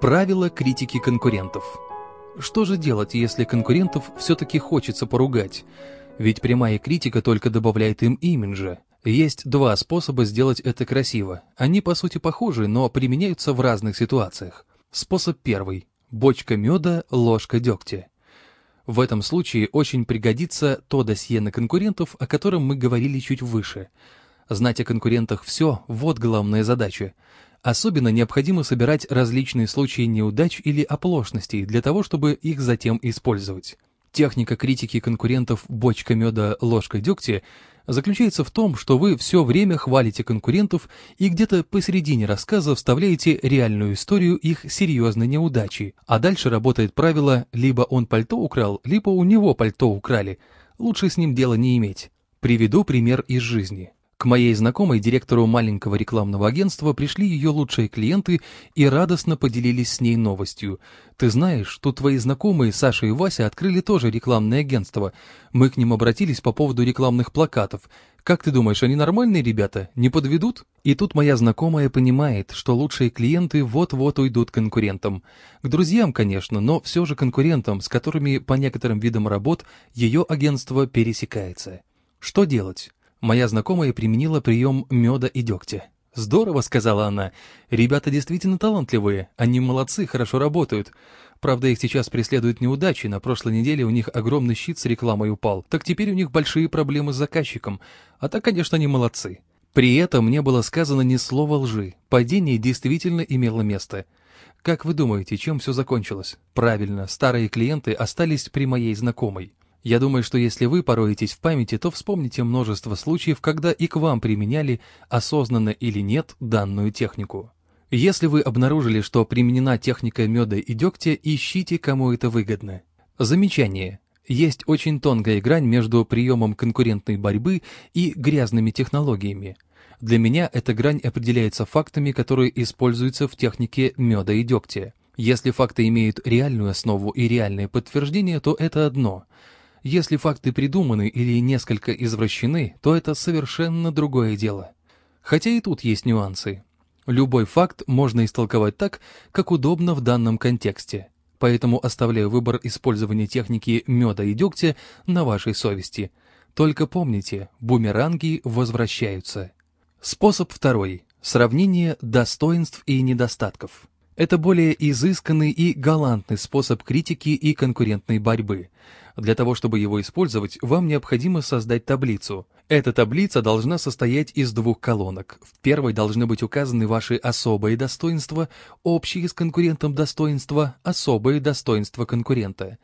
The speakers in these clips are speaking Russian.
Правила критики конкурентов. Что же делать, если конкурентов все-таки хочется поругать? Ведь прямая критика только добавляет им имиджа. Есть два способа сделать это красиво. Они по сути похожи, но применяются в разных ситуациях. Способ первый. Бочка меда, ложка дегтя. В этом случае очень пригодится то досье на конкурентов, о котором мы говорили чуть выше. Знать о конкурентах все – вот главная задача. Особенно необходимо собирать различные случаи неудач или оплошностей для того, чтобы их затем использовать. Техника критики конкурентов «бочка меда, ложка дегтя» заключается в том, что вы все время хвалите конкурентов и где-то посередине рассказа вставляете реальную историю их серьезной неудачи, а дальше работает правило «либо он пальто украл, либо у него пальто украли». Лучше с ним дела не иметь. Приведу пример из жизни. К моей знакомой, директору маленького рекламного агентства, пришли ее лучшие клиенты и радостно поделились с ней новостью. «Ты знаешь, тут твои знакомые Саша и Вася открыли тоже рекламное агентство. Мы к ним обратились по поводу рекламных плакатов. Как ты думаешь, они нормальные ребята? Не подведут?» И тут моя знакомая понимает, что лучшие клиенты вот-вот уйдут конкурентам. К друзьям, конечно, но все же конкурентам, с которыми по некоторым видам работ ее агентство пересекается. Что делать? Моя знакомая применила прием меда и дегтя. «Здорово», — сказала она. «Ребята действительно талантливые. Они молодцы, хорошо работают. Правда, их сейчас преследуют неудачи. На прошлой неделе у них огромный щит с рекламой упал. Так теперь у них большие проблемы с заказчиком. А так, конечно, они молодцы». При этом не было сказано ни слова лжи. Падение действительно имело место. Как вы думаете, чем все закончилось? Правильно, старые клиенты остались при моей знакомой. Я думаю, что если вы пороетесь в памяти, то вспомните множество случаев, когда и к вам применяли, осознанно или нет, данную технику. Если вы обнаружили, что применена техника меда и дегтя, ищите, кому это выгодно. Замечание. Есть очень тонкая грань между приемом конкурентной борьбы и грязными технологиями. Для меня эта грань определяется фактами, которые используются в технике меда и дегтя. Если факты имеют реальную основу и реальное подтверждение, то это одно – если факты придуманы или несколько извращены, то это совершенно другое дело. Хотя и тут есть нюансы. Любой факт можно истолковать так, как удобно в данном контексте. Поэтому оставляю выбор использования техники меда и дегтя на вашей совести. Только помните, бумеранги возвращаются. Способ второй. Сравнение достоинств и недостатков. Это более изысканный и галантный способ критики и конкурентной борьбы. Для того, чтобы его использовать, вам необходимо создать таблицу. Эта таблица должна состоять из двух колонок. В первой должны быть указаны ваши особые достоинства, общие с конкурентом достоинства, особые достоинства конкурента.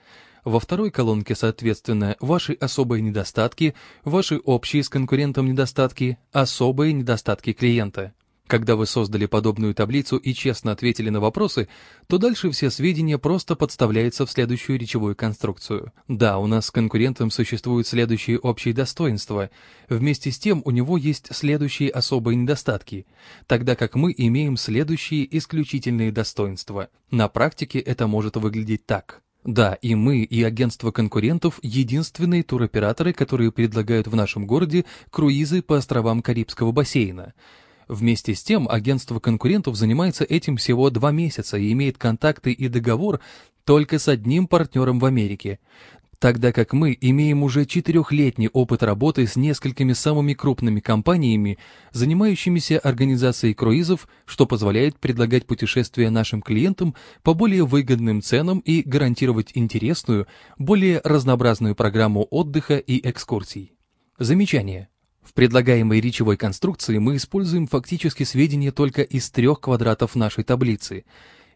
Во второй колонке, соответственно, ваши особые недостатки, ваши общие с конкурентом недостатки, особые недостатки клиента. Когда вы создали подобную таблицу и честно ответили на вопросы, то дальше все сведения просто подставляются в следующую речевую конструкцию. Да, у нас с конкурентом существуют следующие общие достоинства. Вместе с тем у него есть следующие особые недостатки, тогда как мы имеем следующие исключительные достоинства. На практике это может выглядеть так. Да, и мы, и агентство конкурентов – единственные туроператоры, которые предлагают в нашем городе круизы по островам Карибского бассейна – Вместе с тем, агентство конкурентов занимается этим всего два месяца и имеет контакты и договор только с одним партнером в Америке, тогда как мы имеем уже четырехлетний опыт работы с несколькими самыми крупными компаниями, занимающимися организацией круизов, что позволяет предлагать путешествия нашим клиентам по более выгодным ценам и гарантировать интересную, более разнообразную программу отдыха и экскурсий. Замечание. В предлагаемой речевой конструкции мы используем фактически сведения только из трех квадратов нашей таблицы.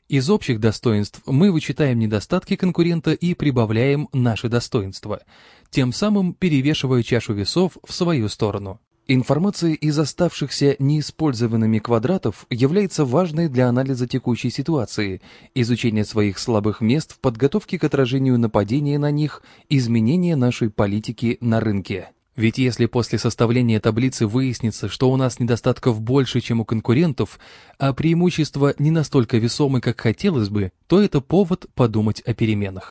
Из общих достоинств мы вычитаем недостатки конкурента и прибавляем наши достоинства, тем самым перевешивая чашу весов в свою сторону. Информация из оставшихся неиспользованными квадратов является важной для анализа текущей ситуации, изучения своих слабых мест в подготовке к отражению нападения на них, изменения нашей политики на рынке. Ведь если после составления таблицы выяснится, что у нас недостатков больше, чем у конкурентов, а преимущества не настолько весомы, как хотелось бы, то это повод подумать о переменах.